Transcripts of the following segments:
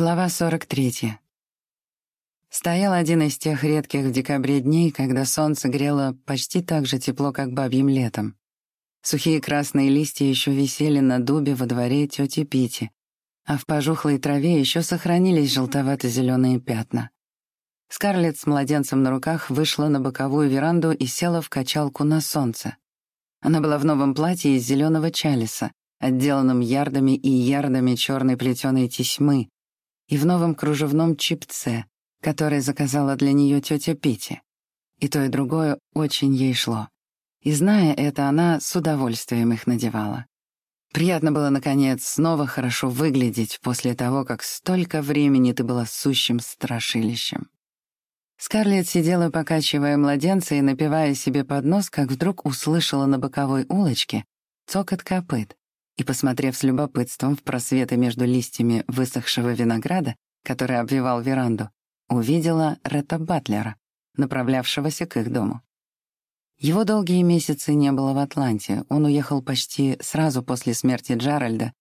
Глава 43. Стоял один из тех редких в декабре дней, когда солнце грело почти так же тепло, как бабьим летом. Сухие красные листья еще висели на дубе во дворе тети Пити, а в пожухлой траве еще сохранились желтовато-зеленые пятна. Скарлетт с младенцем на руках вышла на боковую веранду и села в качалку на солнце. Она была в новом платье из зеленого чалиса, отделанном ярдами и ярдами черной плетеной тесьмы, и в новом кружевном чипце, который заказала для нее тетя Пити. И то, и другое очень ей шло. И, зная это, она с удовольствием их надевала. Приятно было, наконец, снова хорошо выглядеть после того, как столько времени ты была сущим страшилищем. Скарлетт сидела, покачивая младенца и напивая себе под нос, как вдруг услышала на боковой улочке цокот копыт и, посмотрев с любопытством в просветы между листьями высохшего винограда, который обвивал веранду, увидела Ретта Батлера, направлявшегося к их дому. Его долгие месяцы не было в Атланте, он уехал почти сразу после смерти Джеральда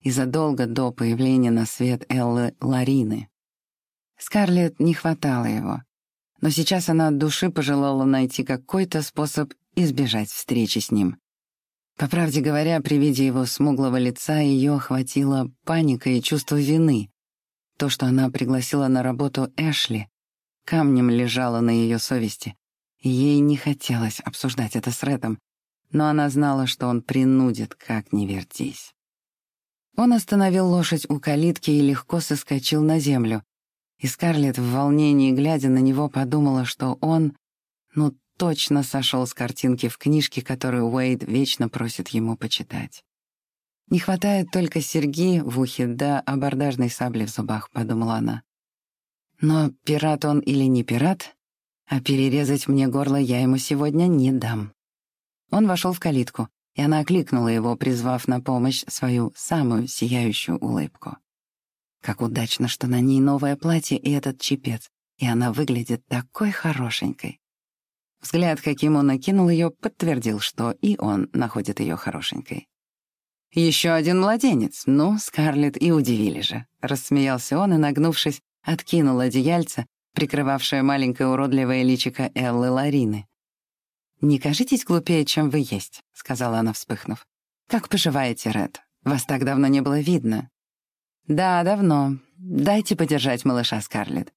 и задолго до появления на свет Эллы Ларины. Скарлетт не хватало его, но сейчас она от души пожелала найти какой-то способ избежать встречи с ним. По правде говоря, при виде его смуглого лица ее охватила паника и чувство вины. То, что она пригласила на работу Эшли, камнем лежало на ее совести, ей не хотелось обсуждать это с Рэтом, но она знала, что он принудит, как ни вертись. Он остановил лошадь у калитки и легко соскочил на землю, и Скарлетт в волнении, глядя на него, подумала, что он, ну, точно сошел с картинки в книжке, которую Уэйд вечно просит ему почитать. «Не хватает только серьги в ухе да абордажной сабли в зубах», — подумала она. «Но пират он или не пират, а перерезать мне горло я ему сегодня не дам». Он вошел в калитку, и она окликнула его, призвав на помощь свою самую сияющую улыбку. Как удачно, что на ней новое платье и этот чепец, и она выглядит такой хорошенькой. Взгляд, каким он окинул ее, подтвердил, что и он находит ее хорошенькой. «Еще один младенец. Ну, Скарлетт, и удивили же», — рассмеялся он и, нагнувшись, откинул одеяльце, прикрывавшее маленькое уродливое личико Эллы Ларины. «Не кажитесь глупее, чем вы есть», — сказала она, вспыхнув. «Как поживаете, Ред? Вас так давно не было видно». «Да, давно. Дайте подержать малыша, Скарлетт.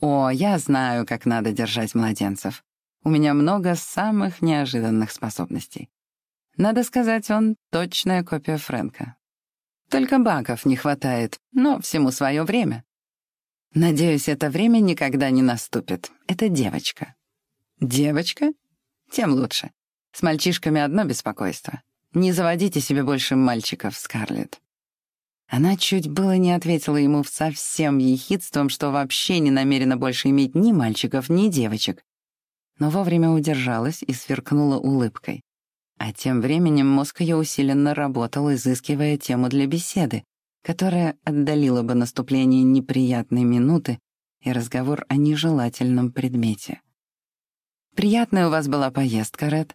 О, я знаю, как надо держать младенцев. У меня много самых неожиданных способностей. Надо сказать, он точная копия Фрэнка. Только багов не хватает, но всему свое время. Надеюсь, это время никогда не наступит. Это девочка. Девочка? Тем лучше. С мальчишками одно беспокойство. Не заводите себе больше мальчиков, Скарлетт. Она чуть было не ответила ему совсем ехидством, что вообще не намерена больше иметь ни мальчиков, ни девочек, но вовремя удержалась и сверкнула улыбкой. А тем временем мозг ее усиленно работал, изыскивая тему для беседы, которая отдалила бы наступление неприятной минуты и разговор о нежелательном предмете. «Приятная у вас была поездка, Ред.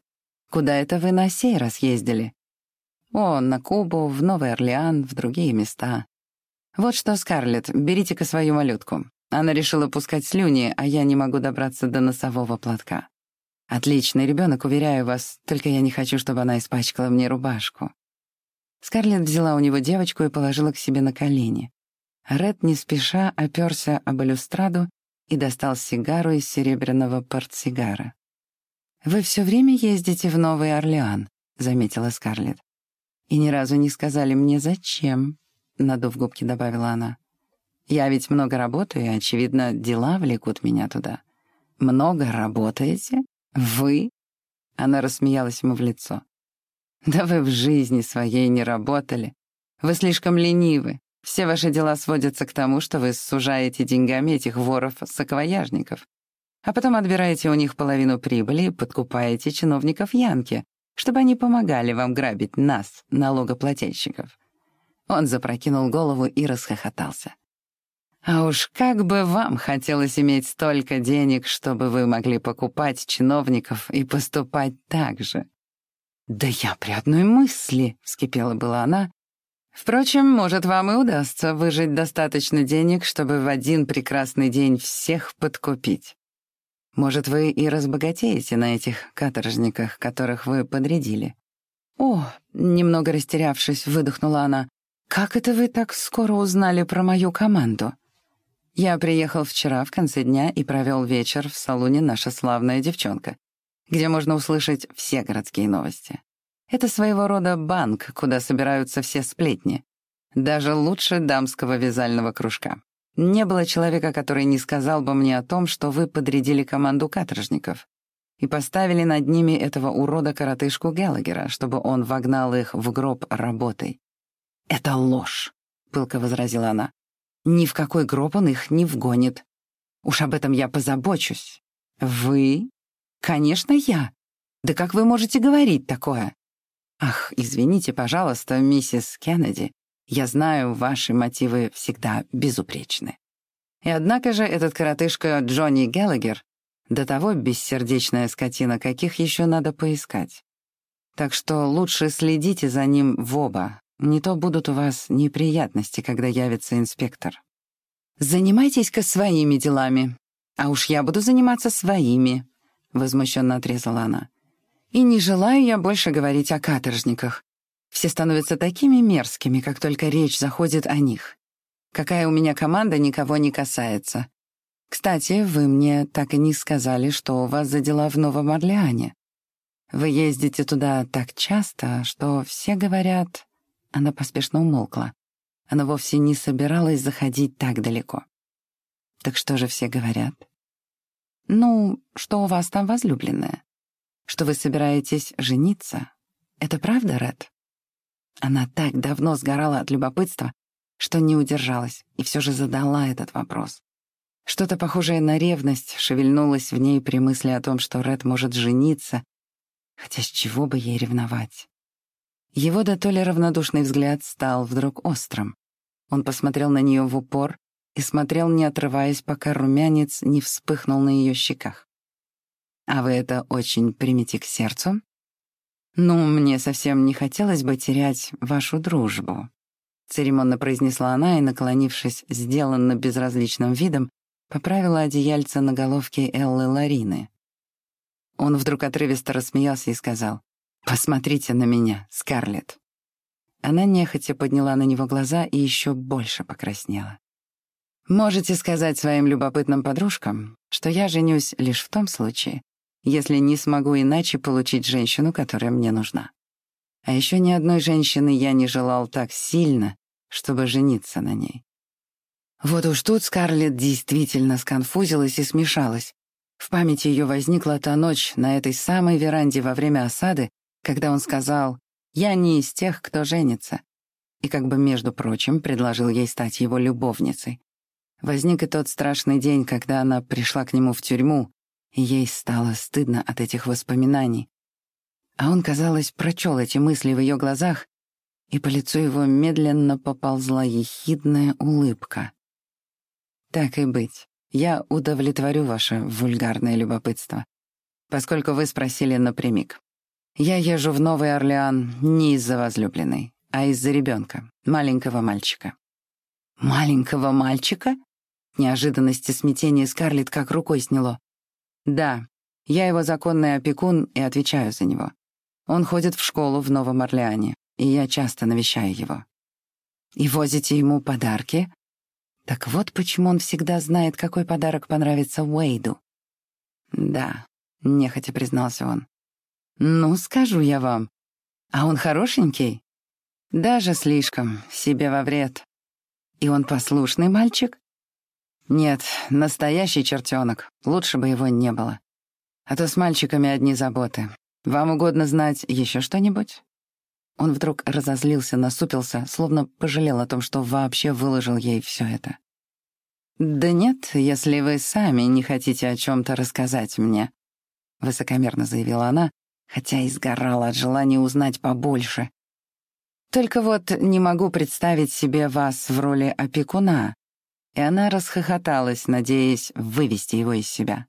Куда это вы на сей раз ездили?» «О, на Кубу, в Новый Орлеан, в другие места. Вот что, Скарлетт, берите-ка свою малютку. Она решила пускать слюни, а я не могу добраться до носового платка. Отличный ребенок, уверяю вас, только я не хочу, чтобы она испачкала мне рубашку. Скарлетт взяла у него девочку и положила к себе на колени. Ред не спеша оперся об балюстраду и достал сигару из серебряного портсигара. «Вы все время ездите в Новый Орлеан», — заметила Скарлетт. «И ни разу не сказали мне, зачем», — надув губки, добавила она. Я ведь много работаю, и, очевидно, дела влекут меня туда. Много работаете? Вы? Она рассмеялась ему в лицо. Да вы в жизни своей не работали. Вы слишком ленивы. Все ваши дела сводятся к тому, что вы сужаете деньгами этих воров-саквояжников, а потом отбираете у них половину прибыли и подкупаете чиновников Янки, чтобы они помогали вам грабить нас, налогоплательщиков. Он запрокинул голову и расхохотался. А уж как бы вам хотелось иметь столько денег, чтобы вы могли покупать чиновников и поступать так же. «Да я при одной мысли», — вскипела была она, Впрочем, может, вам и удастся выжить достаточно денег, чтобы в один прекрасный день всех подкупить. Может, вы и разбогатеете на этих каторжниках, которых вы подрядили. «О!» — немного растерявшись, выдохнула она. «Как это вы так скоро узнали про мою команду?» Я приехал вчера в конце дня и провел вечер в салоне «Наша славная девчонка», где можно услышать все городские новости. Это своего рода банк, куда собираются все сплетни. Даже лучше дамского вязального кружка. Не было человека, который не сказал бы мне о том, что вы подрядили команду каторжников и поставили над ними этого урода-коротышку Геллагера, чтобы он вогнал их в гроб работой. «Это ложь», — пылко возразила она. «Ни в какой гроб он их не вгонит. Уж об этом я позабочусь». «Вы?» «Конечно, я. Да как вы можете говорить такое?» «Ах, извините, пожалуйста, миссис Кеннеди, я знаю, ваши мотивы всегда безупречны. И однако же этот коротышка Джонни Геллагер до того бессердечная скотина, каких еще надо поискать. Так что лучше следите за ним в оба, не то будут у вас неприятности, когда явится инспектор. Занимайтесь-ка своими делами, а уж я буду заниматься своими, — возмущенно отрезала она. И не желаю я больше говорить о каторжниках. Все становятся такими мерзкими, как только речь заходит о них. Какая у меня команда, никого не касается. Кстати, вы мне так и не сказали, что у вас за дела в Новом Орлеане. Вы ездите туда так часто, что все говорят...» Она поспешно умолкла. Она вовсе не собиралась заходить так далеко. «Так что же все говорят?» «Ну, что у вас там возлюбленная? что вы собираетесь жениться. Это правда, Ред?» Она так давно сгорала от любопытства, что не удержалась и все же задала этот вопрос. Что-то похожее на ревность шевельнулось в ней при мысли о том, что Ред может жениться, хотя с чего бы ей ревновать? Его до то ли равнодушный взгляд стал вдруг острым. Он посмотрел на нее в упор и смотрел, не отрываясь, пока румянец не вспыхнул на ее щеках. А вы это очень примите к сердцу? Ну, мне совсем не хотелось бы терять вашу дружбу. Церемонно произнесла она и, наклонившись, сделанно безразличным видом, поправила одеяльце на головке Эллы Ларины. Он вдруг отрывисто рассмеялся и сказал, «Посмотрите на меня, Скарлетт». Она нехотя подняла на него глаза и еще больше покраснела. «Можете сказать своим любопытным подружкам, что я женюсь лишь в том случае, если не смогу иначе получить женщину, которая мне нужна. А еще ни одной женщины я не желал так сильно, чтобы жениться на ней. Вот уж тут Скарлетт действительно сконфузилась и смешалась. В памяти ее возникла та ночь на этой самой веранде во время осады, когда он сказал «Я не из тех, кто женится», и как бы, между прочим, предложил ей стать его любовницей. Возник и тот страшный день, когда она пришла к нему в тюрьму, Ей стало стыдно от этих воспоминаний. А он, казалось, прочел эти мысли в ее глазах, и по лицу его медленно поползла ехидная улыбка. «Так и быть, я удовлетворю ваше вульгарное любопытство, поскольку вы спросили напрямик. Я езжу в Новый Орлеан не из-за возлюбленной, а из-за ребенка, маленького мальчика». «Маленького мальчика?» Неожиданности смятения Скарлетт как рукой сняло. «Да, я его законный опекун и отвечаю за него. Он ходит в школу в Новом Орлеане, и я часто навещаю его. И возите ему подарки? Так вот почему он всегда знает, какой подарок понравится Уэйду. Да, нехотя признался он. Ну, скажу я вам. А он хорошенький? Даже слишком, себе во вред. И он послушный мальчик? Нет, настоящий чертенок. Лучше бы его не было. А то с мальчиками одни заботы. Вам угодно знать еще что-нибудь? Он вдруг разозлился, насупился, словно пожалел о том, что вообще выложил ей все это. «Да нет, если вы сами не хотите о чем то рассказать мне», — высокомерно заявила она, хотя и сгорала от желания узнать побольше. «Только вот не могу представить себе вас в роли опекуна, и она расхохоталась, надеясь вывести его из себя.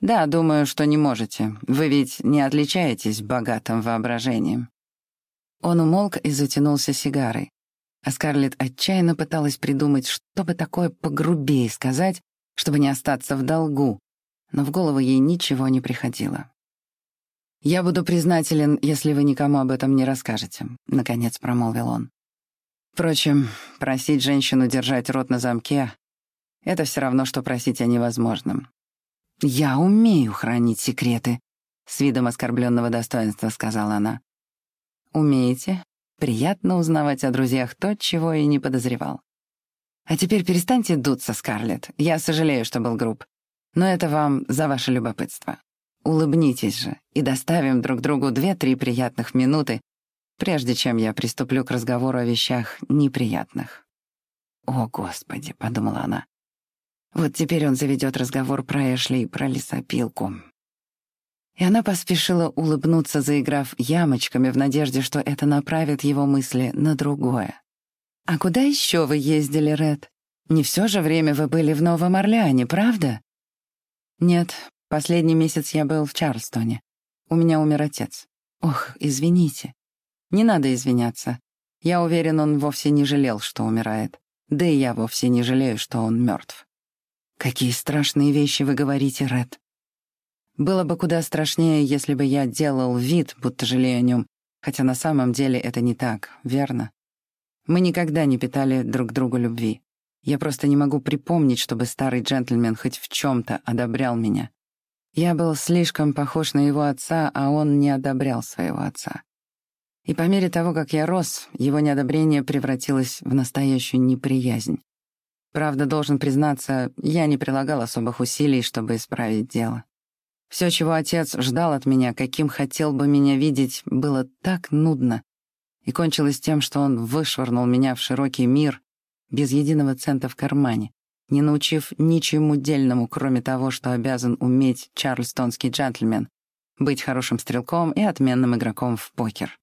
«Да, думаю, что не можете. Вы ведь не отличаетесь богатым воображением». Он умолк и затянулся сигарой, А Скарлетт отчаянно пыталась придумать, что бы такое погрубее сказать, чтобы не остаться в долгу, но в голову ей ничего не приходило. «Я буду признателен, если вы никому об этом не расскажете», — наконец промолвил он. Впрочем, просить женщину держать рот на замке — это все равно, что просить о невозможном. «Я умею хранить секреты», — с видом оскорбленного достоинства сказала она. «Умеете? Приятно узнавать о друзьях то, чего и не подозревал. А теперь перестаньте дуться, Скарлетт. Я сожалею, что был груб. Но это вам за ваше любопытство. Улыбнитесь же и доставим друг другу две-три приятных минуты, прежде чем я приступлю к разговору о вещах неприятных. «О, Господи!» — подумала она. «Вот теперь он заведет разговор про Эшли и про лесопилку». И она поспешила улыбнуться, заиграв ямочками в надежде, что это направит его мысли на другое. «А куда еще вы ездили, Ред? Не все же время вы были в Новом Орлеане, правда?» «Нет, Последний месяц я был в Чарльстоне. У меня умер отец. Ох, извините. Не надо извиняться. Я уверен, он вовсе не жалел, что умирает. Да и я вовсе не жалею, что он мертв. Какие страшные вещи вы говорите, Ред. Было бы куда страшнее, если бы я делал вид, будто жалею о нем, хотя на самом деле это не так, верно? Мы никогда не питали друг другу любви. Я просто не могу припомнить, чтобы старый джентльмен хоть в чем-то одобрял меня. Я был слишком похож на его отца, а он не одобрял своего отца. И по мере того, как я рос, его неодобрение превратилось в настоящую неприязнь. Правда, должен признаться, я не прилагал особых усилий, чтобы исправить дело. Все, чего отец ждал от меня, каким хотел бы меня видеть, было так нудно, и кончилось тем, что он вышвырнул меня в широкий мир без единого цента в кармане, не научив ничему дельному, кроме того, что обязан уметь чарльстонский джентльмен, быть хорошим стрелком и отменным игроком в покер.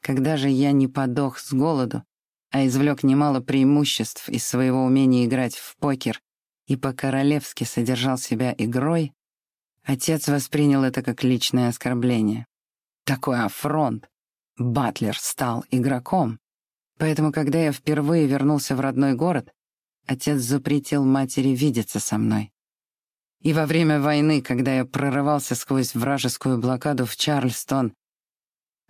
Когда же я не подох с голоду, а извлек немало преимуществ из своего умения играть в покер и по-королевски содержал себя игрой, отец воспринял это как личное оскорбление. Такой афронт. Батлер стал игроком. Поэтому, когда я впервые вернулся в родной город, Отец запретил матери видеться со мной. И во время войны, когда я прорывался сквозь вражескую блокаду в Чарльстон,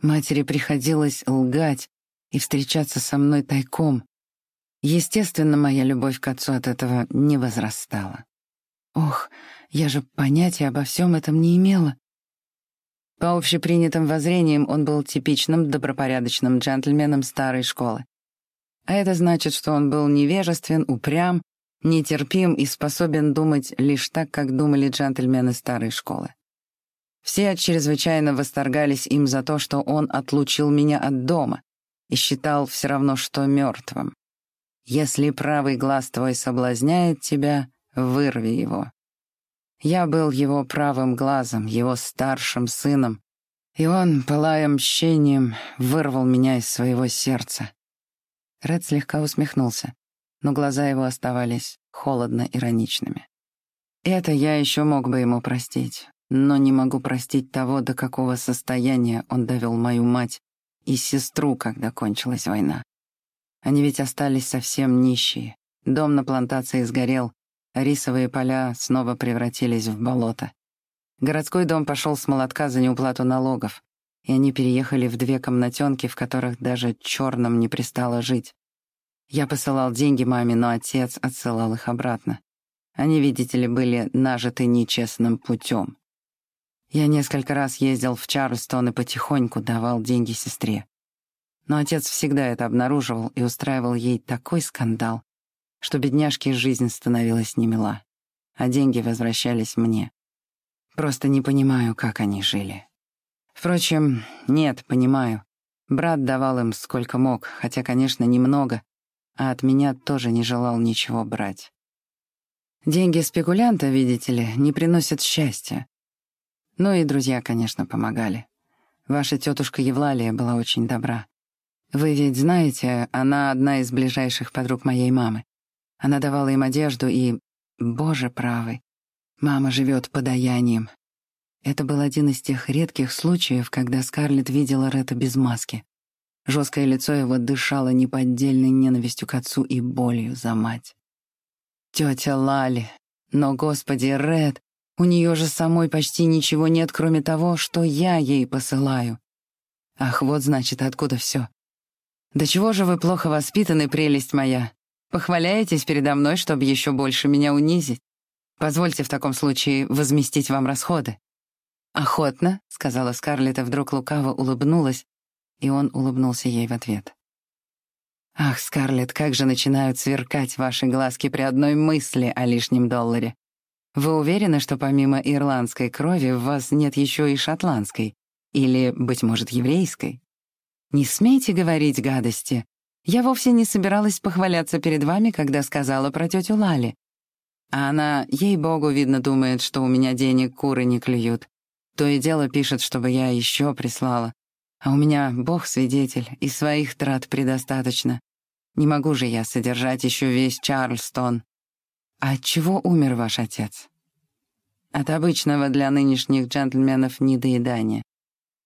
матери приходилось лгать и встречаться со мной тайком. Естественно, моя любовь к отцу от этого не возрастала. Ох, я же понятия обо всем этом не имела. По общепринятым воззрениям он был типичным добропорядочным джентльменом старой школы. А это значит, что он был невежествен, упрям, нетерпим и способен думать лишь так, как думали джентльмены старой школы. Все чрезвычайно восторгались им за то, что он отлучил меня от дома и считал все равно, что мертвым. Если правый глаз твой соблазняет тебя, вырви его. Я был его правым глазом, его старшим сыном, и он, пылая мщением, вырвал меня из своего сердца. Ред слегка усмехнулся, но глаза его оставались холодно-ироничными. Это я еще мог бы ему простить, но не могу простить того, до какого состояния он довел мою мать и сестру, когда кончилась война. Они ведь остались совсем нищие. Дом на плантации сгорел, рисовые поля снова превратились в болото. Городской дом пошел с молотка за неуплату налогов, и они переехали в две комнатенки, в которых даже черным не пристало жить. Я посылал деньги маме, но отец отсылал их обратно. Они, видите ли, были нажиты нечестным путем. Я несколько раз ездил в Чарльстон и потихоньку давал деньги сестре. Но отец всегда это обнаруживал и устраивал ей такой скандал, что бедняжке жизнь становилась немила, а деньги возвращались мне. Просто не понимаю, как они жили. Впрочем, нет, понимаю. Брат давал им сколько мог, хотя, конечно, немного, а от меня тоже не желал ничего брать. Деньги спекулянта, видите ли, не приносят счастья. Ну и друзья, конечно, помогали. Ваша тетушка Евлалия была очень добра. Вы ведь знаете, она одна из ближайших подруг моей мамы. Она давала им одежду и... Боже правый, мама живет подаянием, это был один из тех редких случаев, когда Скарлетт видела Ретта без маски. Жесткое лицо его дышало неподдельной ненавистью к отцу и болью за мать. Тетя Лали. Но, господи, Ред, у нее же самой почти ничего нет, кроме того, что я ей посылаю. Ах, вот значит, откуда все. Да чего же вы плохо воспитаны, прелесть моя? Похваляетесь передо мной, чтобы еще больше меня унизить? Позвольте в таком случае возместить вам расходы. «Охотно», — сказала Скарлетт, вдруг лукаво улыбнулась, и он улыбнулся ей в ответ. «Ах, Скарлетт, как же начинают сверкать ваши глазки при одной мысли о лишнем долларе. Вы уверены, что помимо ирландской крови в вас нет еще и шотландской? Или, быть может, еврейской? Не смейте говорить гадости. Я вовсе не собиралась похваляться перед вами, когда сказала про тетю Лали. А она, ей-богу, видно, думает, что у меня денег куры не клюют. То и дело пишет, чтобы я еще прислала. А у меня, бог свидетель, и своих трат предостаточно. Не могу же я содержать еще весь Чарльстон. А от чего умер ваш отец? От обычного для нынешних джентльменов недоедания.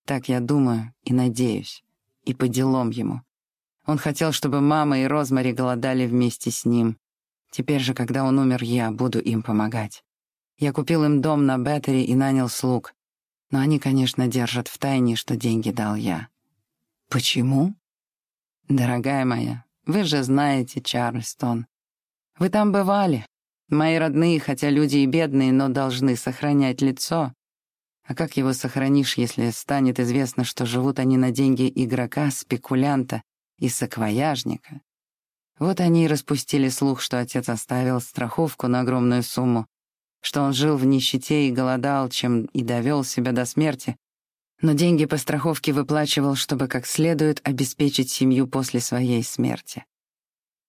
Так я думаю и надеюсь. И по делам ему. Он хотел, чтобы мама и Розмари голодали вместе с ним. Теперь же, когда он умер, я буду им помогать. Я купил им дом на Беттери и нанял слуг. Но они, конечно, держат в тайне, что деньги дал я. Почему? Дорогая моя, вы же знаете Чарльстон. Вы там бывали. Мои родные, хотя люди и бедные, но должны сохранять лицо. А как его сохранишь, если станет известно, что живут они на деньги игрока, спекулянта и саквояжника? Вот они и распустили слух, что отец оставил страховку на огромную сумму, что он жил в нищете и голодал, чем и довел себя до смерти, но деньги по страховке выплачивал, чтобы как следует обеспечить семью после своей смерти.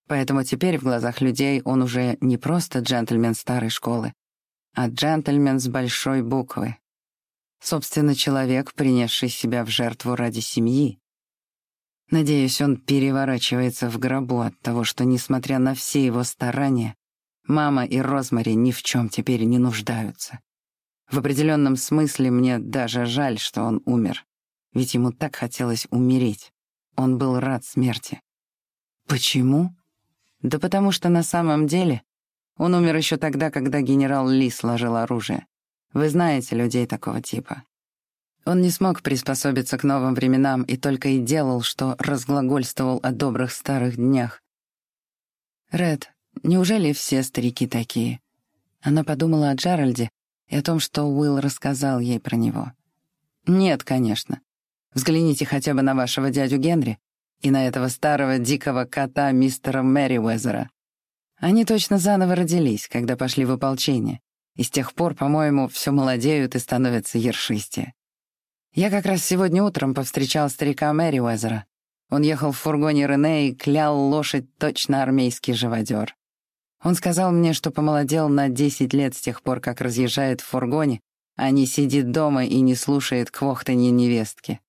Поэтому теперь в глазах людей он уже не просто джентльмен старой школы, а джентльмен с большой буквы. Собственно, человек, принесший себя в жертву ради семьи, Надеюсь, он переворачивается в гробу от того, что, несмотря на все его старания, мама и Розмари ни в чем теперь не нуждаются. В определенном смысле мне даже жаль, что он умер, ведь ему так хотелось умереть. Он был рад смерти. Почему? Да потому что на самом деле он умер еще тогда, когда генерал Ли сложил оружие. Вы знаете людей такого типа. Он не смог приспособиться к новым временам и только и делал, что разглагольствовал о добрых старых днях. «Ред, неужели все старики такие?» Она подумала о Джеральде и о том, что Уилл рассказал ей про него. «Нет, конечно. Взгляните хотя бы на вашего дядю Генри и на этого старого дикого кота мистера Мэри Они точно заново родились, когда пошли в ополчение, и с тех пор, по-моему, все молодеют и становятся ершистее. Я как раз сегодня утром повстречал старика Мэри Уэзера. Он ехал в фургоне Рене и клял лошадь точно армейский живодер. Он сказал мне, что помолодел на 10 лет с тех пор, как разъезжает в фургоне, а не сидит дома и не слушает квохтанье невестки.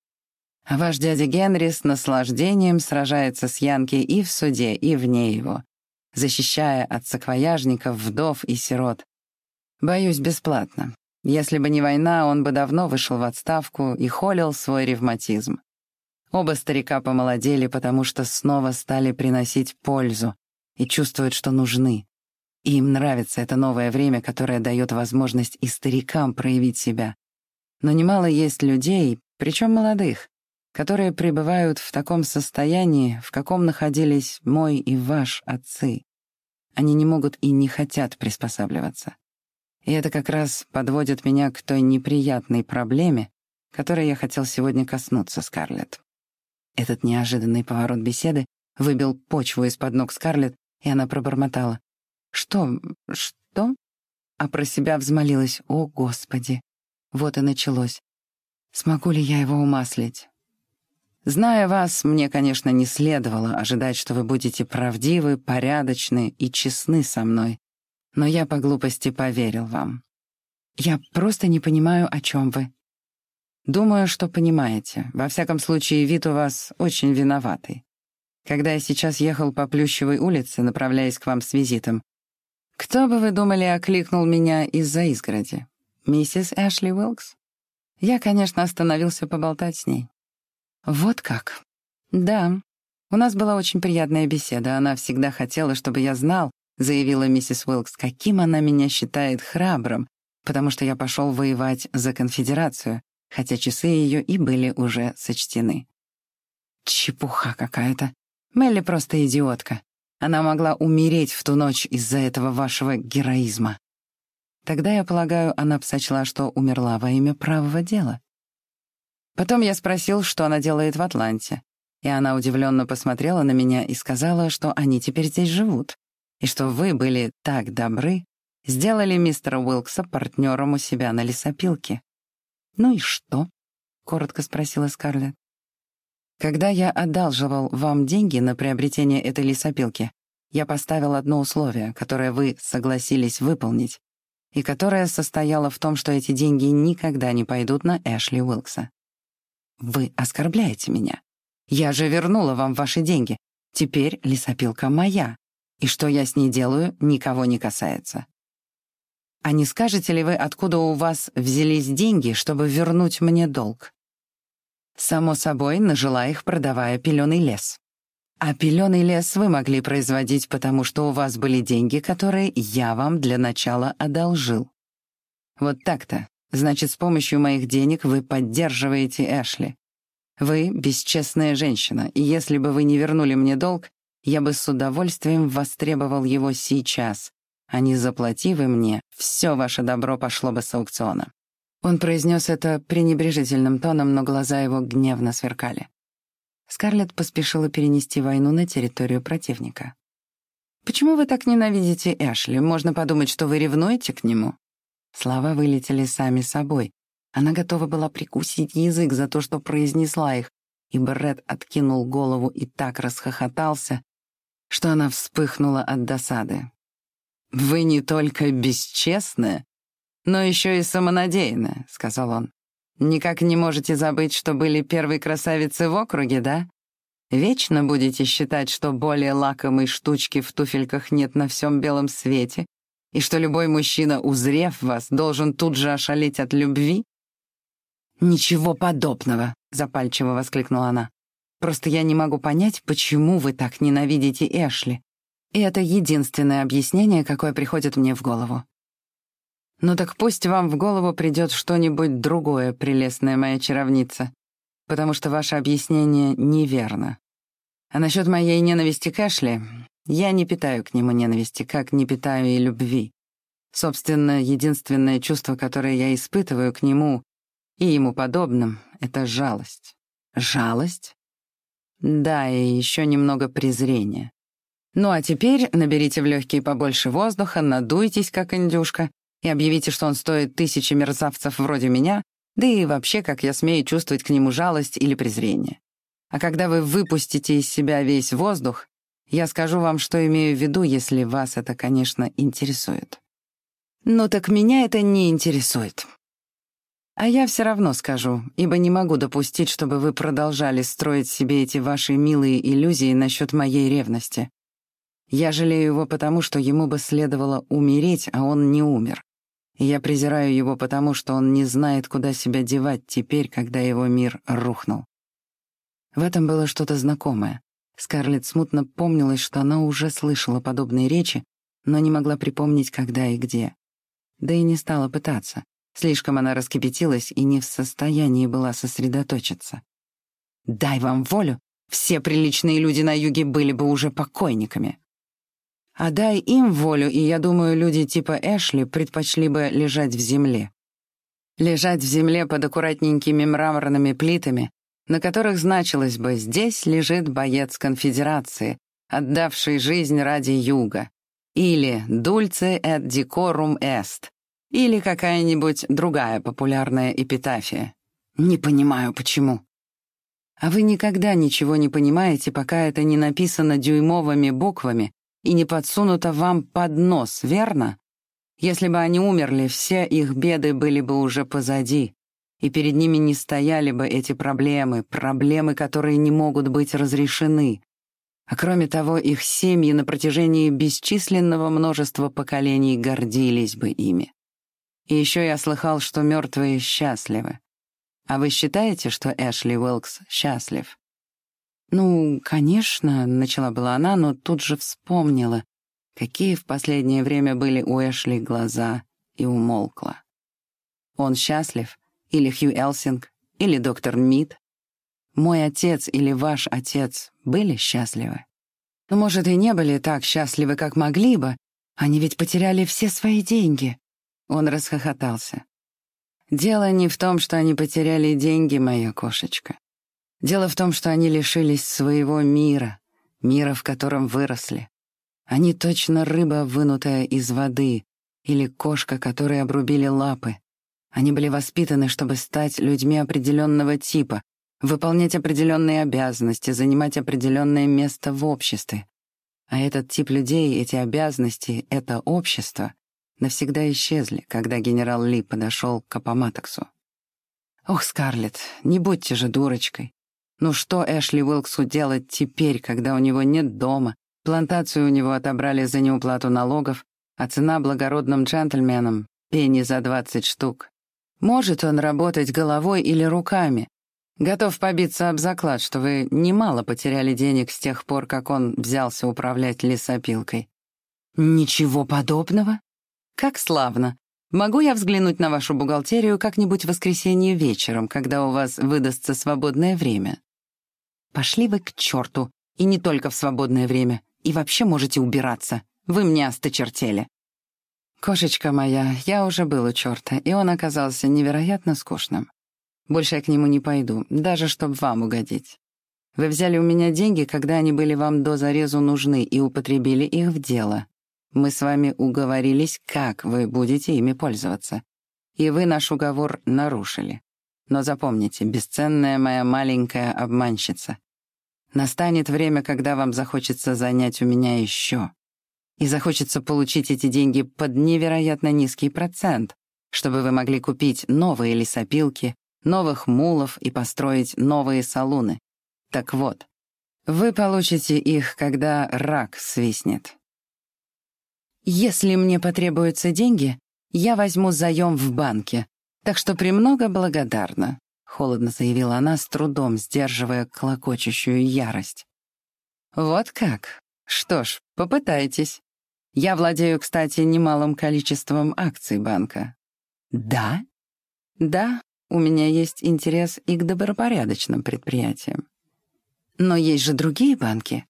Ваш дядя Генри с наслаждением сражается с Янки и в суде, и вне его, защищая от саквояжников, вдов и сирот. Боюсь, бесплатно. Если бы не война, он бы давно вышел в отставку и холил свой ревматизм. Оба старика помолодели, потому что снова стали приносить пользу и чувствуют, что нужны. И им нравится это новое время, которое дает возможность и старикам проявить себя. Но немало есть людей, причем молодых, которые пребывают в таком состоянии, в каком находились мой и ваш отцы. Они не могут и не хотят приспосабливаться. И это как раз подводит меня к той неприятной проблеме, которой я хотел сегодня коснуться, Скарлетт. Этот неожиданный поворот беседы выбил почву из-под ног Скарлетт, и она пробормотала. «Что? Что?» А про себя взмолилась. «О, Господи!» Вот и началось. «Смогу ли я его умаслить?» Зная вас, мне, конечно, не следовало ожидать, что вы будете правдивы, порядочны и честны со мной но я по глупости поверил вам. Я просто не понимаю, о чем вы. Думаю, что понимаете. Во всяком случае, вид у вас очень виноватый. Когда я сейчас ехал по Плющевой улице, направляясь к вам с визитом, кто бы вы думали окликнул меня из-за изгороди? Миссис Эшли Уилкс? Я, конечно, остановился поболтать с ней. Вот как. «Да, у нас была очень приятная беседа. Она всегда хотела, чтобы я знал, заявила миссис Уилкс, каким она меня считает храбрым, потому что я пошел воевать за конфедерацию, хотя часы ее и были уже сочтены. Чепуха какая-то. Мелли просто идиотка. Она могла умереть в ту ночь из-за этого вашего героизма. Тогда, я полагаю, она сочла, что умерла во имя правого дела. Потом я спросил, что она делает в Атланте, и она удивленно посмотрела на меня и сказала, что они теперь здесь живут, и что вы были так добры, сделали мистера Уилкса партнером у себя на лесопилке. «Ну и что?» — коротко спросила Скарлетт. Когда я одалживал вам деньги на приобретение этой лесопилки, я поставил одно условие, которое вы согласились выполнить, и которое состояло в том, что эти деньги никогда не пойдут на Эшли Уилкса. Вы оскорбляете меня. Я же вернула вам ваши деньги. Теперь лесопилка моя, и что я с ней делаю, никого не касается. А не скажете ли вы, откуда у вас взялись деньги, чтобы вернуть мне долг? Само собой, нажила их, продавая пеленый лес. А пеленый лес вы могли производить, потому что у вас были деньги, которые я вам для начала одолжил. Вот так-то. Значит, с помощью моих денег вы поддерживаете Эшли. Вы — бесчестная женщина, и если бы вы не вернули мне долг, я бы с удовольствием востребовал его сейчас, а не заплатив вы мне, все ваше добро пошло бы с аукциона. Он произнес это пренебрежительным тоном, но глаза его гневно сверкали. Скарлетт поспешила перенести войну на территорию противника. «Почему вы так ненавидите Эшли? Можно подумать, что вы ревнуете к нему». Слова вылетели сами собой. Она готова была прикусить язык за то, что произнесла их, и Брэд откинул голову и так расхохотался, что она вспыхнула от досады. «Вы не только бесчестная, но еще и самонадеянная», — сказал он. «Никак не можете забыть, что были первой красавицы в округе, да? Вечно будете считать, что более лакомой штучки в туфельках нет на всем белом свете, и что любой мужчина, узрев вас, должен тут же ошалеть от любви?» «Ничего подобного», — запальчиво воскликнула она. «Просто я не могу понять, почему вы так ненавидите Эшли. И это единственное объяснение, какое приходит мне в голову. Ну так пусть вам в голову придет что-нибудь другое, прелестная моя чаровница, потому что ваше объяснение неверно. А насчет моей ненависти к Эшли, я не питаю к нему ненависти, как не питаю и любви. Собственно, единственное чувство, которое я испытываю к нему и ему подобным, — это жалость. Жалость? Да, и еще немного презрения. Ну а теперь наберите в легкие побольше воздуха, надуйтесь, как индюшка, и объявите, что он стоит тысячи мерзавцев вроде меня, да и вообще, как я смею чувствовать к нему жалость или презрение. А когда вы выпустите из себя весь воздух, я скажу вам, что имею в виду, если вас это, конечно, интересует. Ну так меня это не интересует. А я все равно скажу, ибо не могу допустить, чтобы вы продолжали строить себе эти ваши милые иллюзии насчет моей ревности. Я жалею его потому, что ему бы следовало умереть, а он не умер я презираю его потому, что он не знает, куда себя девать теперь, когда его мир рухнул. В этом было что-то знакомое. Скарлетт смутно помнилась, что она уже слышала подобные речи, но не могла припомнить, когда и где. Да и не стала пытаться. Слишком она раскипятилась и не в состоянии была сосредоточиться. «Дай вам волю, все приличные люди на юге были бы уже покойниками», а дай им волю, и я думаю, люди типа Эшли предпочли бы лежать в земле. Лежать в земле под аккуратненькими мраморными плитами, на которых значилось бы «здесь лежит боец конфедерации, отдавший жизнь ради юга», или «dulce et decorum est», или какая-нибудь другая популярная эпитафия. Не понимаю, почему. А вы никогда ничего не понимаете, пока это не написано дюймовыми буквами и не подсунуто вам под нос, верно? Если бы они умерли, все их беды были бы уже позади, и перед ними не стояли бы эти проблемы, проблемы, которые не могут быть разрешены. А кроме того, их семьи на протяжении бесчисленного множества поколений гордились бы ими. И еще я слыхал, что мертвые счастливы. А вы считаете, что Эшли Уилкс счастлив? «Ну, конечно», — начала была она, но тут же вспомнила, какие в последнее время были у Эшли глаза, и умолкла. «Он счастлив? Или Хью Элсинг? Или доктор Мид? Мой отец или ваш отец были счастливы? Ну, может, и не были так счастливы, как могли бы. Они ведь потеряли все свои деньги». Он расхохотался. «Дело не в том, что они потеряли деньги, моя кошечка. Дело в том, что они лишились своего мира, мира, в котором выросли. Они точно рыба, вынутая из воды, или кошка, которой обрубили лапы. Они были воспитаны, чтобы стать людьми определенного типа, выполнять определенные обязанности, занимать определенное место в обществе. А этот тип людей, эти обязанности, это общество навсегда исчезли, когда генерал Ли подошел к Апоматоксу. «Ох, Скарлетт, не будьте же дурочкой. Ну что Эшли Уилксу делать теперь, когда у него нет дома, плантацию у него отобрали за неуплату налогов, а цена благородным джентльменам — пенни за двадцать штук. Может он работать головой или руками? Готов побиться об заклад, что вы немало потеряли денег с тех пор, как он взялся управлять лесопилкой. Ничего подобного? Как славно. Могу я взглянуть на вашу бухгалтерию как-нибудь в воскресенье вечером, когда у вас выдастся свободное время? Пошли вы к черту, и не только в свободное время, и вообще можете убираться. Вы мне осточертели. Кошечка моя, я уже был у черта, и он оказался невероятно скучным. Больше я к нему не пойду, даже чтобы вам угодить. Вы взяли у меня деньги, когда они были вам до зарезу нужны, и употребили их в дело. Мы с вами уговорились, как вы будете ими пользоваться. И вы наш уговор нарушили. Но запомните, бесценная моя маленькая обманщица. Настанет время, когда вам захочется занять у меня еще. И захочется получить эти деньги под невероятно низкий процент, чтобы вы могли купить новые лесопилки, новых мулов и построить новые салуны. Так вот, вы получите их, когда рак свистнет. Если мне потребуются деньги, я возьму заем в банке, так что премного благодарна», — холодно заявила она, с трудом сдерживая клокочущую ярость. «Вот как? Что ж, попытайтесь. Я владею, кстати, немалым количеством акций банка». «Да?» «Да, у меня есть интерес и к добропорядочным предприятиям. Но есть же другие банки.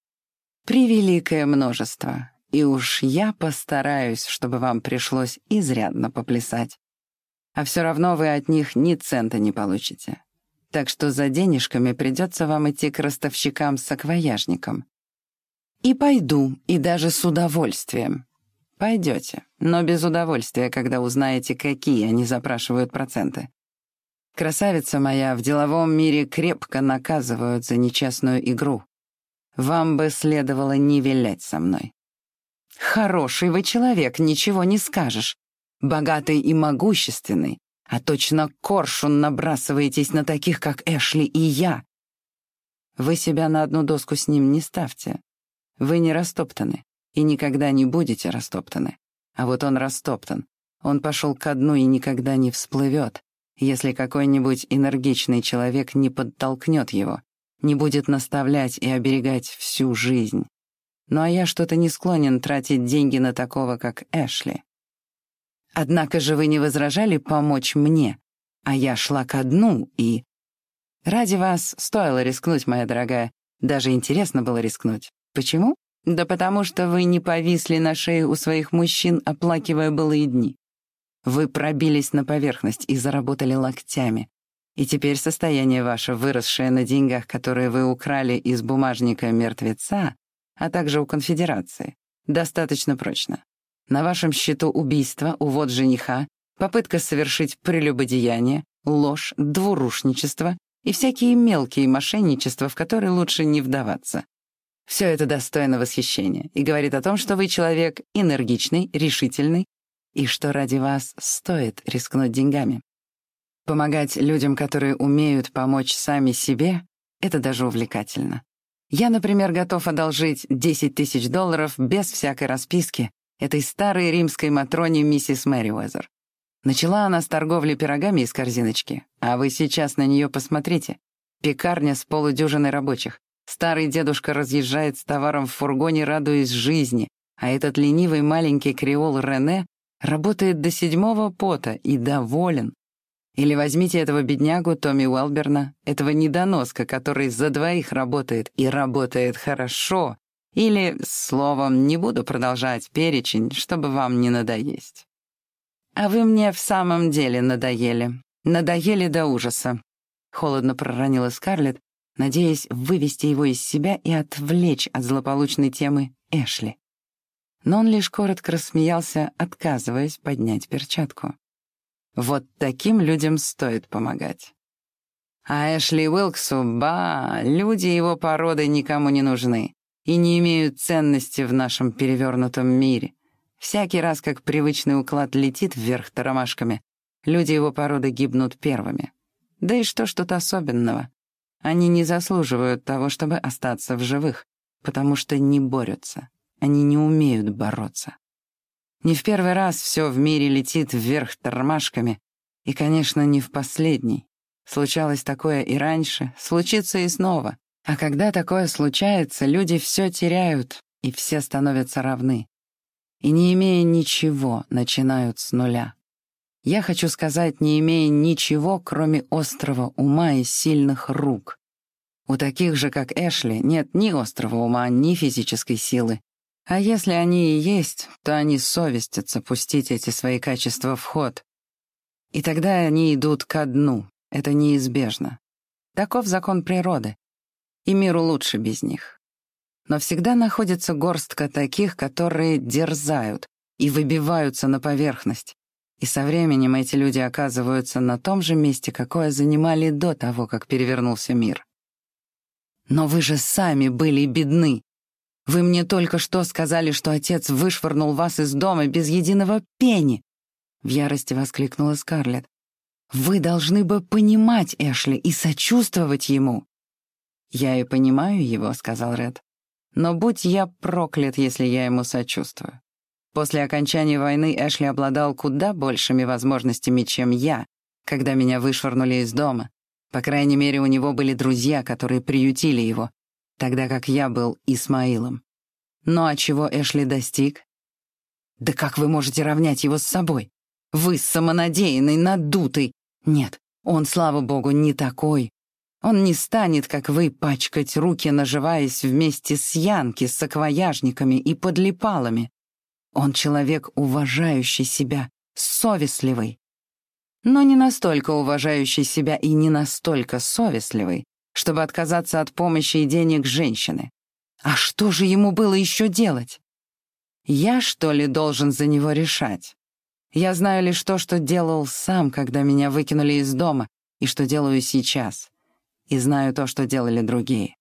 Превеликое множество, и уж я постараюсь, чтобы вам пришлось изрядно поплясать а все равно вы от них ни цента не получите. Так что за денежками придется вам идти к ростовщикам с саквояжником. И пойду, и даже с удовольствием. Пойдете, но без удовольствия, когда узнаете, какие они запрашивают проценты. Красавица моя, в деловом мире крепко наказывают за нечестную игру. Вам бы следовало не вилять со мной. Хороший вы человек, ничего не скажешь богатый и могущественный, а точно коршун набрасываетесь на таких, как Эшли и я. Вы себя на одну доску с ним не ставьте. Вы не растоптаны и никогда не будете растоптаны. А вот он растоптан. Он пошел ко дну и никогда не всплывет, если какой-нибудь энергичный человек не подтолкнет его, не будет наставлять и оберегать всю жизнь. Ну а я что-то не склонен тратить деньги на такого, как Эшли. Однако же вы не возражали помочь мне, а я шла ко дну и... Ради вас стоило рискнуть, моя дорогая. Даже интересно было рискнуть. Почему? Да потому что вы не повисли на шее у своих мужчин, оплакивая былые дни. Вы пробились на поверхность и заработали локтями. И теперь состояние ваше, выросшее на деньгах, которые вы украли из бумажника мертвеца, а также у конфедерации, достаточно прочно. На вашем счету убийство, увод жениха, попытка совершить прелюбодеяние, ложь, двурушничество и всякие мелкие мошенничества, в которые лучше не вдаваться. Все это достойно восхищения и говорит о том, что вы человек энергичный, решительный и что ради вас стоит рискнуть деньгами. Помогать людям, которые умеют помочь сами себе, это даже увлекательно. Я, например, готов одолжить 10 тысяч долларов без всякой расписки, этой старой римской Матроне миссис Мэриуэзер. Начала она с торговли пирогами из корзиночки, а вы сейчас на нее посмотрите. Пекарня с полудюжиной рабочих, Старый дедушка разъезжает с товаром в фургоне, радуясь жизни, а этот ленивый маленький креол Рене работает до седьмого пота и доволен. Или возьмите этого беднягу Томми Уэлберна, этого недоноска, который за двоих работает и работает хорошо. Или, словом, не буду продолжать перечень, чтобы вам не надоесть. А вы мне в самом деле надоели. Надоели до ужаса. Холодно проронила Скарлетт, надеясь вывести его из себя и отвлечь от злополучной темы Эшли. Но он лишь коротко рассмеялся, отказываясь поднять перчатку. Вот таким людям стоит помогать. А Эшли Уилксу, ба, люди его породы никому не нужны и не имеют ценности в нашем перевернутом мире. Всякий раз, как привычный уклад летит вверх тормашками, люди его породы гибнут первыми. Да и что ж тут особенного? Они не заслуживают того, чтобы остаться в живых, потому что не борются. Они не умеют бороться. Не в первый раз все в мире летит вверх тормашками, и, конечно, не в последний. Случалось такое и раньше, случится и снова. А когда такое случается, люди все теряют, и все становятся равны. И не имея ничего, начинают с нуля. Я хочу сказать, не имея ничего, кроме острого ума и сильных рук. У таких же, как Эшли, нет ни острого ума, ни физической силы, а если они и есть, то они совестятся пустить эти свои качества в ход. И тогда они идут ко дну. Это неизбежно. Таков закон природы. И миру лучше без них. Но всегда находится горстка таких, которые дерзают и выбиваются на поверхность. И со временем эти люди оказываются на том же месте, какое занимали до того, как перевернулся мир. Но вы же сами были бедны, вы мне только что сказали, что отец вышвырнул вас из дома без единого пени!» В ярости воскликнула Скарлетт. «Вы должны бы понимать Эшли и сочувствовать ему!» «Я и понимаю его», — сказал Ред. «Но будь я проклят, если я ему сочувствую. После окончания войны Эшли обладал куда большими возможностями, чем я, когда меня вышвырнули из дома. По крайней мере, у него были друзья, которые приютили его, тогда как я был Исмаилом. Ну а чего Эшли достиг? Да как вы можете равнять его с собой? Вы самонадеянный, надутый. Нет, он, слава богу, не такой. Он не станет, как вы, пачкать руки, наживаясь вместе с Янки, с саквояжниками и подлипалами. Он человек, уважающий себя, совестливый. Но не настолько уважающий себя и не настолько совестливый, чтобы отказаться от помощи и денег женщины. А что же ему было еще делать? Я, что ли, должен за него решать? Я знаю лишь то, что делал сам, когда меня выкинули из дома, и что делаю сейчас. И знаю то, что делали другие.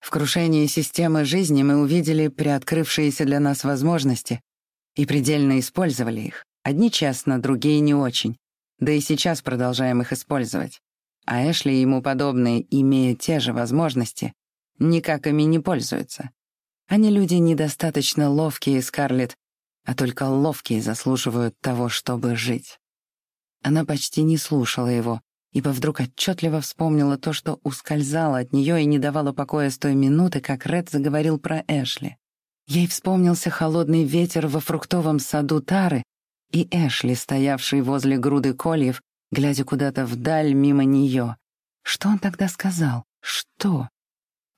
В крушении системы жизни мы увидели приоткрывшиеся для нас возможности и предельно использовали их. Одни честно, другие не очень. Да и сейчас продолжаем их использовать а Эшли и ему подобные, имея те же возможности, никак ими не пользуются. Они люди недостаточно ловкие, Скарлетт, а только ловкие заслуживают того, чтобы жить. Она почти не слушала его, ибо вдруг отчетливо вспомнила то, что ускользало от нее и не давало покоя с той минуты, как Ред заговорил про Эшли. Ей вспомнился холодный ветер во фруктовом саду Тары и Эшли, стоявший возле груды кольев глядя куда-то вдаль мимо нее. Что он тогда сказал? Что?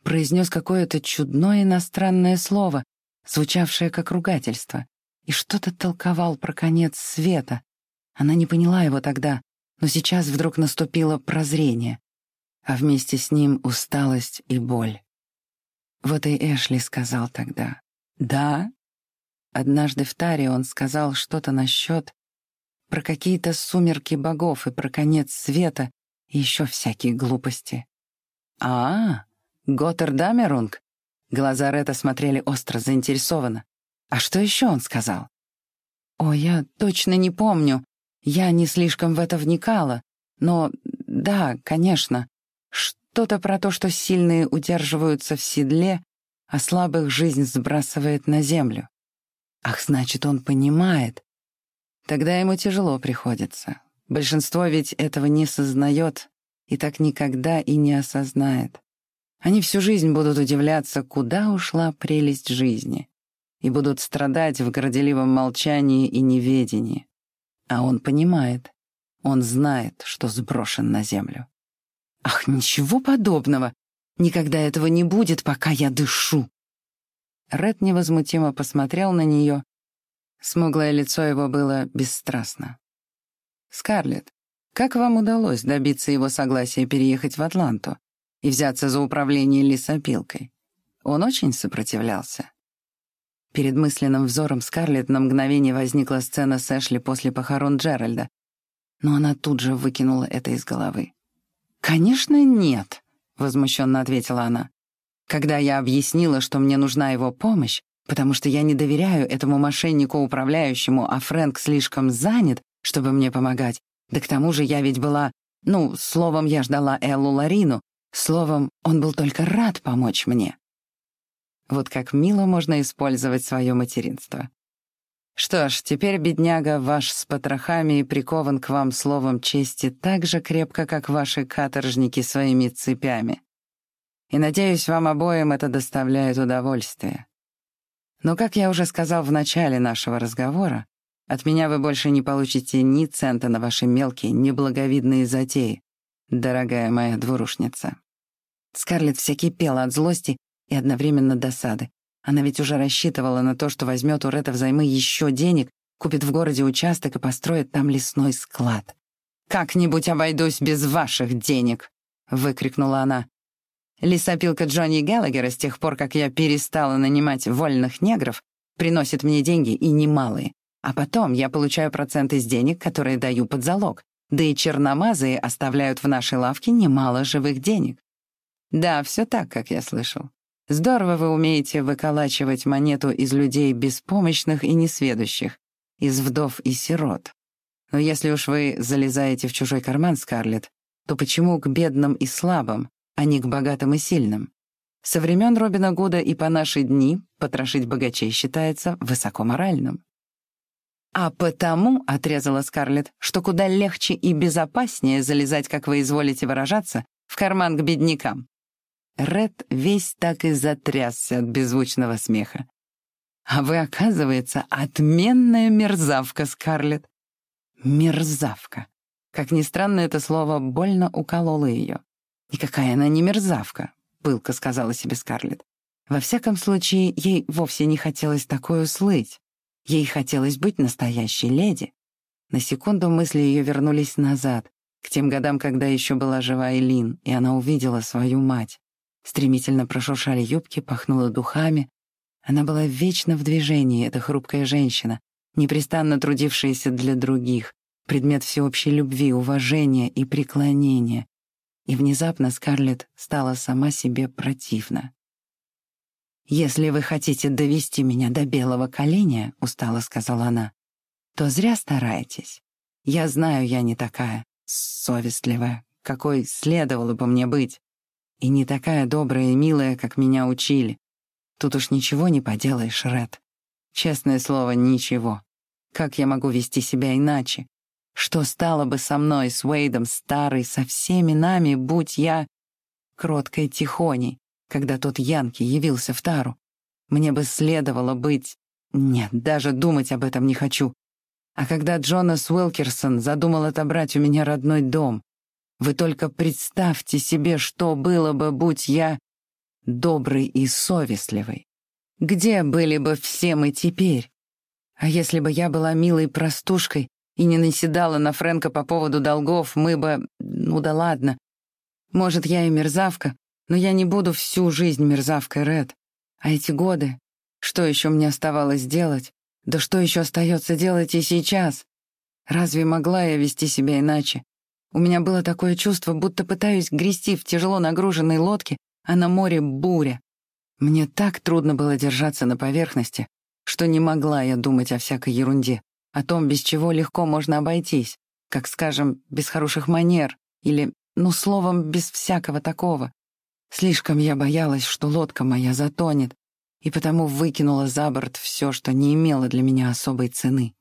Произнес какое-то чудное иностранное слово, звучавшее как ругательство, и что-то толковал про конец света. Она не поняла его тогда, но сейчас вдруг наступило прозрение, а вместе с ним усталость и боль. Вот и Эшли сказал тогда «Да». Однажды в Таре он сказал что-то насчет про какие-то сумерки богов и про конец света и еще всякие глупости. «А, Готтердамерунг?» Глаза Ретта смотрели остро, заинтересованно. «А что еще он сказал?» «О, я точно не помню. Я не слишком в это вникала. Но да, конечно. Что-то про то, что сильные удерживаются в седле, а слабых жизнь сбрасывает на землю. Ах, значит, он понимает. Тогда ему тяжело приходится. Большинство ведь этого не сознает и так никогда и не осознает. Они всю жизнь будут удивляться, куда ушла прелесть жизни, и будут страдать в горделивом молчании и неведении. А он понимает, он знает, что сброшен на землю. «Ах, ничего подобного! Никогда этого не будет, пока я дышу!» Ред невозмутимо посмотрел на нее. Смуглое лицо его было бесстрастно. «Скарлетт, как вам удалось добиться его согласия переехать в Атланту и взяться за управление лесопилкой? Он очень сопротивлялся». Перед мысленным взором Скарлетт на мгновение возникла сцена с Эшли после похорон Джеральда, но она тут же выкинула это из головы. «Конечно, нет», — возмущенно ответила она. «Когда я объяснила, что мне нужна его помощь, потому что я не доверяю этому мошеннику-управляющему, а Фрэнк слишком занят, чтобы мне помогать, да к тому же я ведь была... Ну, словом, я ждала Эллу Ларину, словом, он был только рад помочь мне. Вот как мило можно использовать свое материнство. Что ж, теперь, бедняга, ваш с потрохами прикован к вам словом чести так же крепко, как ваши каторжники своими цепями. И, надеюсь, вам обоим это доставляет удовольствие. Но, как я уже сказал в начале нашего разговора, от меня вы больше не получите ни цента на ваши мелкие, неблаговидные затеи, дорогая моя двурушница. Скарлетт вся кипела от злости и одновременно досады. Она ведь уже рассчитывала на то, что возьмет у Ретта взаймы еще денег, купит в городе участок и построит там лесной склад. «Как-нибудь обойдусь без ваших денег!» — выкрикнула она. Лесопилка Джонни Геллагера с тех пор, как я перестала нанимать вольных негров, приносит мне деньги и немалые. А потом я получаю проценты с денег, которые даю под залог. Да и черномазые оставляют в нашей лавке немало живых денег. Да, все так, как я слышал. Здорово вы умеете выколачивать монету из людей беспомощных и несведущих, из вдов и сирот. Но если уж вы залезаете в чужой карман, Скарлетт, то почему к бедным и слабым, а не к богатым и сильным? Со времен Робина Гуда и по наши дни потрошить богачей считается высокоморальным. «А потому», — отрезала Скарлетт, «что куда легче и безопаснее залезать, как вы изволите выражаться, в карман к беднякам. Ред весь так и затрясся от беззвучного смеха. «А вы, оказывается, отменная мерзавка, Скарлетт!» «Мерзавка!» Как ни странно, это слово больно укололо ее. «И какая она не мерзавка!» — пылко сказала себе Скарлетт. Во всяком случае, ей вовсе не хотелось такое услыть. Ей хотелось быть настоящей леди. На секунду мысли ее вернулись назад, к тем годам, когда еще была жива Элин, и она увидела свою мать. Стремительно прошуршали юбки, пахнуло духами. Она была вечно в движении, эта хрупкая женщина, непрестанно трудившаяся для других, предмет всеобщей любви, уважения и преклонения. И внезапно Скарлетт стала сама себе противна. «Если вы хотите довести меня до белого коленя», — устало сказала она, — «то зря стараетесь. Я знаю, я не такая совестливая, какой следовало бы мне быть и не такая добрая и милая, как меня учили. Тут уж ничего не поделаешь, Ред. Честное слово, ничего. Как я могу вести себя иначе? Что стало бы со мной, с Уэйдом, старый, со всеми нами, будь я кроткой тихоней, когда тот Янки явился в Тару? Мне бы следовало быть... Нет, даже думать об этом не хочу. А когда Джонас Уилкерсон задумал отобрать у меня родной дом, вы только представьте себе, что было бы, будь я добрый и совестливый. Где были бы все мы теперь? А если бы я была милой простушкой и не наседала на Фрэнка по поводу долгов, мы бы... Ну да ладно. Может, я и мерзавка, но я не буду всю жизнь мерзавкой, Ред. А эти годы... Что еще мне оставалось делать? Да что еще остается делать и сейчас? Разве могла я вести себя иначе? У меня было такое чувство, будто пытаюсь грести в тяжело нагруженной лодке, а на море буря. Мне так трудно было держаться на поверхности, что не могла я думать о всякой ерунде, о том, без чего легко можно обойтись, как, скажем, без хороших манер или, ну, словом, без всякого такого. Слишком я боялась, что лодка моя затонет, и потому выкинула за борт все, что не имело для меня особой цены.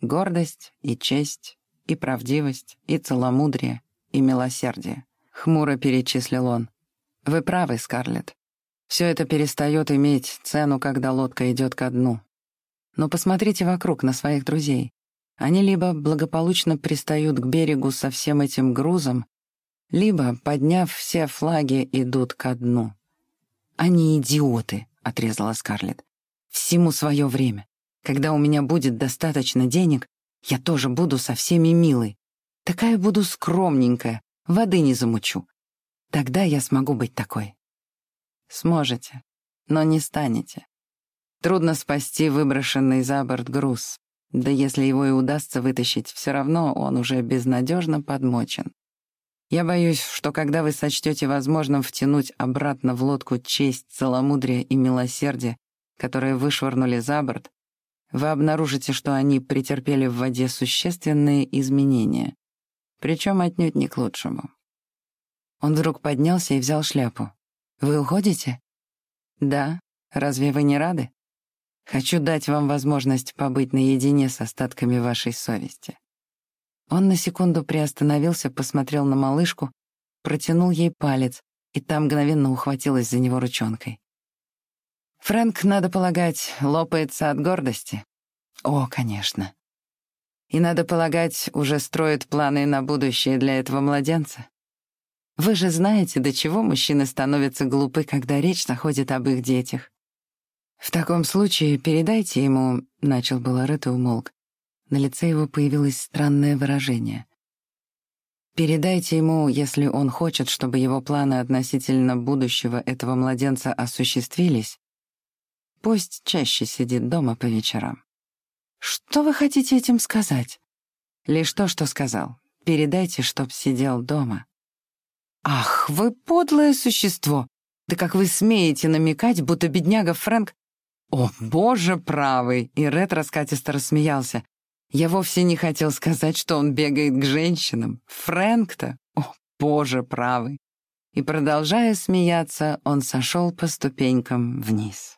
Гордость и честь и правдивость, и целомудрие, и милосердие», — хмуро перечислил он. Вы правы, Скарлетт. Все это перестает иметь цену, когда лодка идет ко дну. Но посмотрите вокруг на своих друзей. Они либо благополучно пристают к берегу со всем этим грузом, либо, подняв все флаги, идут ко дну. «Они идиоты», — отрезала Скарлетт. «Всему свое время. Когда у меня будет достаточно денег, я тоже буду со всеми милой. Такая буду скромненькая, воды не замучу. Тогда я смогу быть такой». Сможете, но не станете. Трудно спасти выброшенный за борт груз. Да если его и удастся вытащить, все равно он уже безнадежно подмочен. Я боюсь, что когда вы сочтете возможным втянуть обратно в лодку честь, целомудрие и милосердие, которые вышвырнули за борт, вы обнаружите, что они претерпели в воде существенные изменения, причем отнюдь не к лучшему. Он вдруг поднялся и взял шляпу. «Вы уходите?» «Да. Разве вы не рады? Хочу дать вам возможность побыть наедине с остатками вашей совести». Он на секунду приостановился, посмотрел на малышку, протянул ей палец, и та мгновенно ухватилась за него ручонкой. Фрэнк, надо полагать, лопается от гордости. О, конечно. И, надо полагать, уже строит планы на будущее для этого младенца. Вы же знаете, до чего мужчины становятся глупы, когда речь заходит об их детях. В таком случае передайте ему, — начал было Ред и умолк. На лице его появилось странное выражение. Передайте ему, если он хочет, чтобы его планы относительно будущего этого младенца осуществились, пусть чаще сидит дома по вечерам. Что вы хотите этим сказать? Лишь то, что сказал. Передайте, чтоб сидел дома. «Ах, вы подлое существо! Да как вы смеете намекать, будто бедняга Фрэнк...» «О, боже правый!» И Ред раскатисто рассмеялся. «Я вовсе не хотел сказать, что он бегает к женщинам. Фрэнк-то... О, боже правый!» И, продолжая смеяться, он сошел по ступенькам вниз.